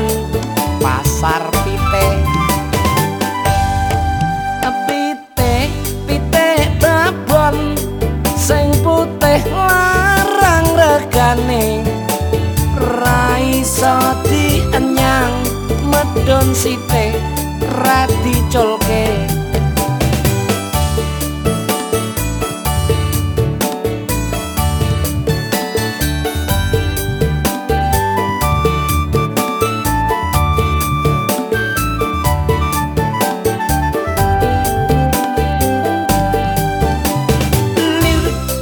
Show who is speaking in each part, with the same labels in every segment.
Speaker 1: nang pasar pite. Pite pite babon sing putih larang regane. Raiso dienyang medon site radicolke colke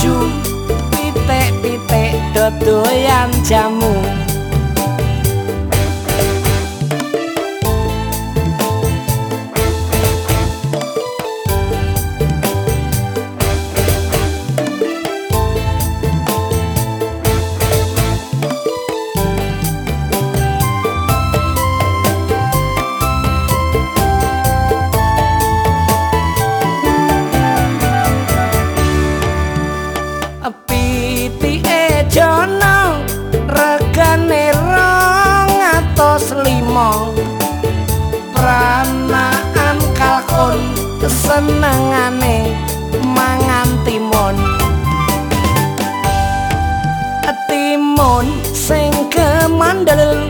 Speaker 1: maju pitik-pitik dodoyan jamu senengane mangan timun. Timun sing kemandel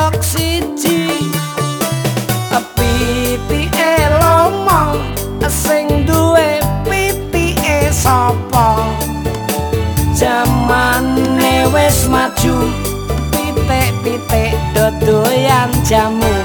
Speaker 1: jamane wis maju pitik-pitik dodoyan jamu